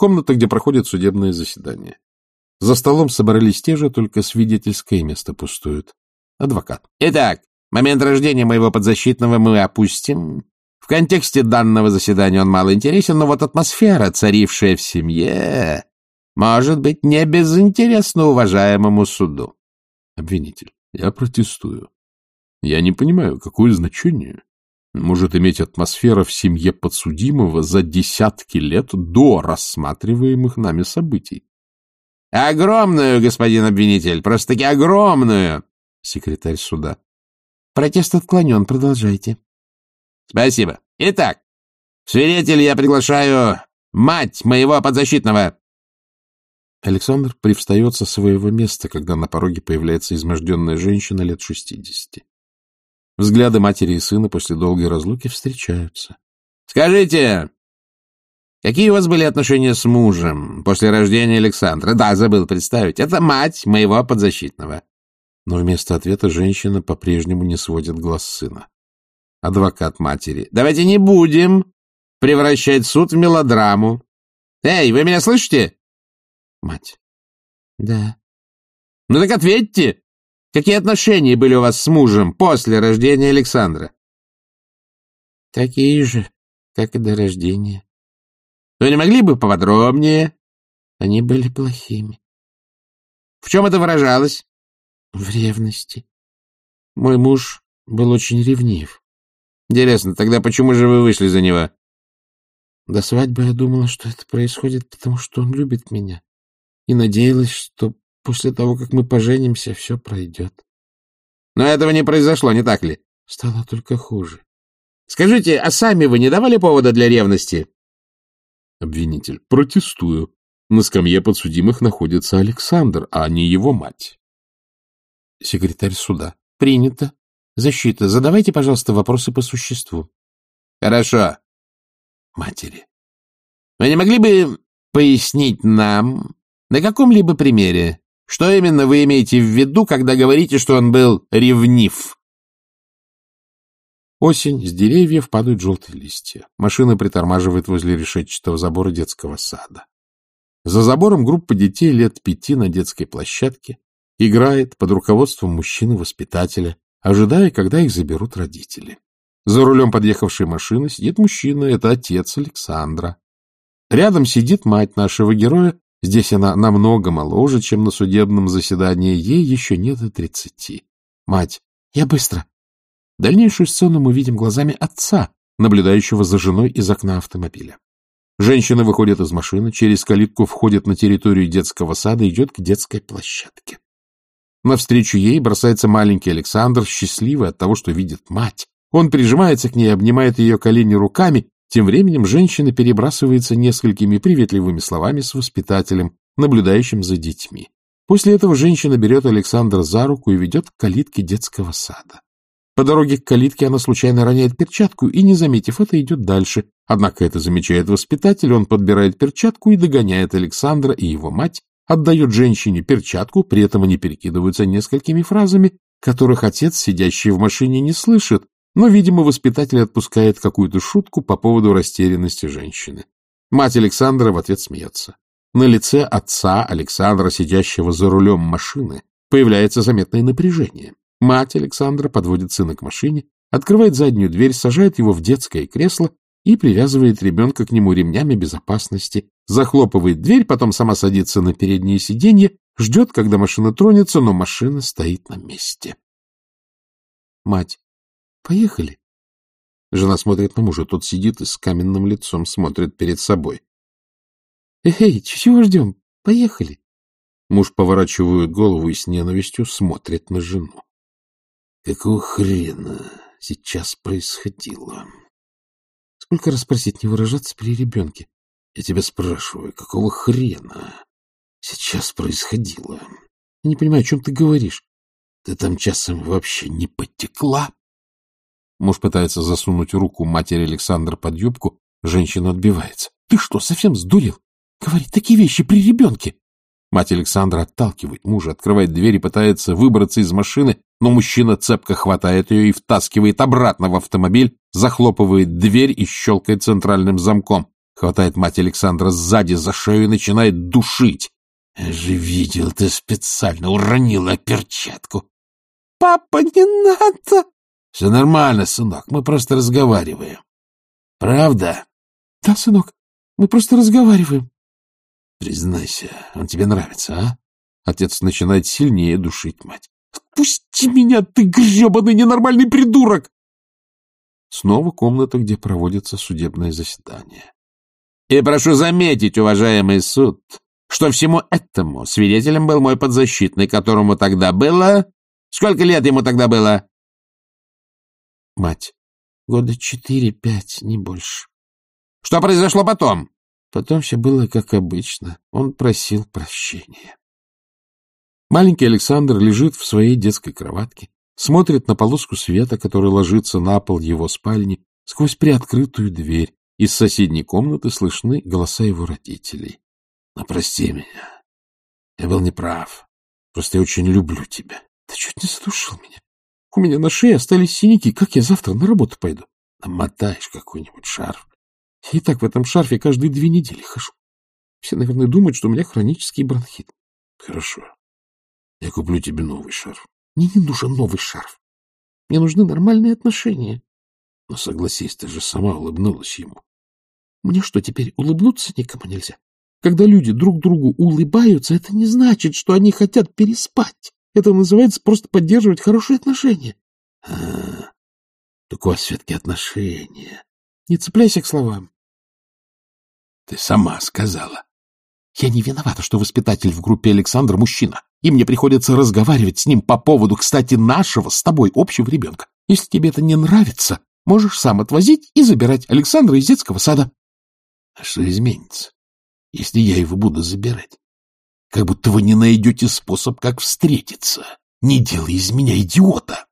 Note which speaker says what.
Speaker 1: Комната, где проходит судебное заседание. За столом собрались те же, только свидетельское место пустует. Адвокат.
Speaker 2: Итак, момент рождения моего подзащитного мы опустим. В контексте данного заседания он мало интересен, но вот атмосфера, царившая в семье, может быть не безинтересна уважаемому суду.
Speaker 1: Обвинитель. Я протестую. Я не понимаю, какое значение может иметь атмосфера в семье подсудимого за десятки лет до рассматриваемых нами событий.
Speaker 2: — Огромную, господин обвинитель, просто-таки огромную!
Speaker 1: Секретарь суда.
Speaker 3: — Протест отклонен, продолжайте.
Speaker 2: — Спасибо. Итак, свидетель я приглашаю мать моего подзащитного.
Speaker 1: Александр привстает со своего места, когда на пороге появляется изможденная женщина лет шестидесяти. Взгляды матери и сына после долгой разлуки встречаются.
Speaker 2: — Скажите, какие у вас были отношения с мужем после рождения Александра? Да, забыл представить. Это мать моего подзащитного.
Speaker 1: Но вместо ответа женщина по-прежнему не сводит глаз сына. Адвокат матери.
Speaker 2: — Давайте не будем превращать суд в мелодраму. Эй, вы меня слышите?
Speaker 1: Мать.
Speaker 3: — Да.
Speaker 2: — Ну так ответьте. Какие отношения были у вас с мужем после рождения Александра?
Speaker 3: — Такие же, как и до рождения.
Speaker 2: — Вы не могли бы поподробнее?
Speaker 3: — Они были плохими.
Speaker 2: — В чем это выражалось?
Speaker 3: — В ревности. Мой муж был очень ревнив.
Speaker 2: — Интересно, тогда почему же вы вышли за него?
Speaker 3: До свадьбы я думала, что это происходит, потому что он любит меня, и надеялась, что После того, как мы поженимся, все пройдет.
Speaker 2: Но этого не произошло, не так ли?
Speaker 3: Стало только хуже.
Speaker 2: Скажите, а сами вы не давали повода для ревности?
Speaker 1: Обвинитель. Протестую. На скамье подсудимых находится Александр, а не его мать. Секретарь суда.
Speaker 3: Принято. Защита, задавайте, пожалуйста, вопросы по существу.
Speaker 2: Хорошо.
Speaker 1: Матери.
Speaker 2: Вы не могли бы пояснить нам, на каком-либо примере, что именно вы имеете в виду, когда говорите, что он был ревнив?
Speaker 1: Осень, с деревьев падают желтые листья. Машина притормаживает возле решетчатого забора детского сада. За забором группа детей лет пяти на детской площадке играет под руководством мужчины-воспитателя, ожидая, когда их заберут родители. За рулем подъехавшей машины сидит мужчина, это отец Александра. Рядом сидит мать нашего героя Здесь она намного моложе, чем на судебном заседании. Ей еще нет и тридцати. Мать. Я быстро. Дальнейшую сцену мы видим глазами отца, наблюдающего за женой из окна автомобиля. Женщина выходит из машины, через калитку входит на территорию детского сада и идет к детской площадке. Навстречу ей бросается маленький Александр, счастливый от того, что видит мать. Он прижимается к ней, обнимает ее колени руками тем временем женщина перебрасывается несколькими приветливыми словами с воспитателем, наблюдающим за детьми. После этого женщина берет Александра за руку и ведет к калитке детского сада. По дороге к калитке она случайно роняет перчатку и, не заметив это, идет дальше. Однако это замечает воспитатель, он подбирает перчатку и догоняет Александра и его мать, отдает женщине перчатку, при этом они перекидываются несколькими фразами, которых отец, сидящий в машине, не слышит, но, видимо, воспитатель отпускает какую-то шутку по поводу растерянности женщины. Мать Александра в ответ смеется. На лице отца Александра, сидящего за рулем машины, появляется заметное напряжение. Мать Александра подводит сына к машине, открывает заднюю дверь, сажает его в детское кресло и привязывает ребенка к нему ремнями безопасности, захлопывает дверь, потом сама садится на переднее сиденье, ждет, когда машина тронется, но машина стоит на месте. Мать. Поехали. Жена смотрит на мужа. Тот сидит и с каменным лицом смотрит перед собой. Эй, чего ждем? Поехали. Муж поворачивает голову и с ненавистью смотрит на жену. Какого хрена сейчас происходило? Сколько раз просить не выражаться при ребенке? Я тебя спрашиваю, какого хрена сейчас происходило? Не понимаю, о чем ты говоришь. Ты там часом вообще не потекла? Муж пытается засунуть руку матери Александра под юбку, женщина отбивается. — Ты что, совсем сдурел? Говорит такие вещи при ребенке. Мать Александра отталкивает мужа, открывает дверь и пытается выбраться из машины, но мужчина цепко хватает ее и втаскивает обратно в автомобиль, захлопывает дверь и щелкает центральным замком. Хватает мать Александра сзади за шею и начинает душить.
Speaker 2: Же видел, ты специально уронила перчатку.
Speaker 3: — Папа, не надо!
Speaker 2: — Все нормально, сынок, мы просто разговариваем. Правда?
Speaker 3: — Да, сынок, мы просто разговариваем.
Speaker 2: — Признайся, он тебе нравится, а?
Speaker 1: Отец начинает сильнее душить мать.
Speaker 3: — Отпусти меня, ты гребаный ненормальный придурок!
Speaker 1: Снова комната, где проводится судебное заседание.
Speaker 2: И прошу заметить, уважаемый суд, что всему этому свидетелем был мой подзащитный, которому тогда было... Сколько лет ему тогда было?
Speaker 3: Мать. Года четыре-пять, не больше.
Speaker 2: Что произошло потом?
Speaker 3: Потом все было как обычно. Он просил прощения.
Speaker 1: Маленький Александр лежит в своей детской кроватке, смотрит на полоску света, которая ложится на пол его спальни, сквозь приоткрытую дверь. Из соседней комнаты слышны голоса его родителей.
Speaker 2: — Но прости меня. Я был неправ. Просто я очень люблю тебя.
Speaker 3: Ты чуть не задушил меня. У меня на шее остались синяки. Как я завтра на работу пойду?
Speaker 2: Намотаешь какой-нибудь шарф.
Speaker 3: И так в этом шарфе каждые две недели хожу. Все, наверное, думают, что у меня хронический бронхит.
Speaker 2: Хорошо. Я куплю тебе новый шарф.
Speaker 3: Мне не нужен новый шарф. Мне нужны нормальные отношения.
Speaker 2: Но согласись, ты же сама улыбнулась ему.
Speaker 3: Мне что, теперь улыбнуться никому нельзя? Когда люди друг другу улыбаются, это не значит, что они хотят переспать. Это называется просто поддерживать хорошие отношения.
Speaker 2: А, так у вас все-таки отношения.
Speaker 3: Не цепляйся к словам.
Speaker 2: Ты сама сказала.
Speaker 3: Я не виновата, что воспитатель в группе Александр мужчина, и мне приходится разговаривать с ним по поводу, кстати, нашего с тобой общего ребенка. Если тебе это не нравится, можешь сам отвозить и забирать Александра из детского сада.
Speaker 2: А что изменится, если я его буду забирать? Как будто вы не найдете способ, как встретиться. Не делай из меня идиота.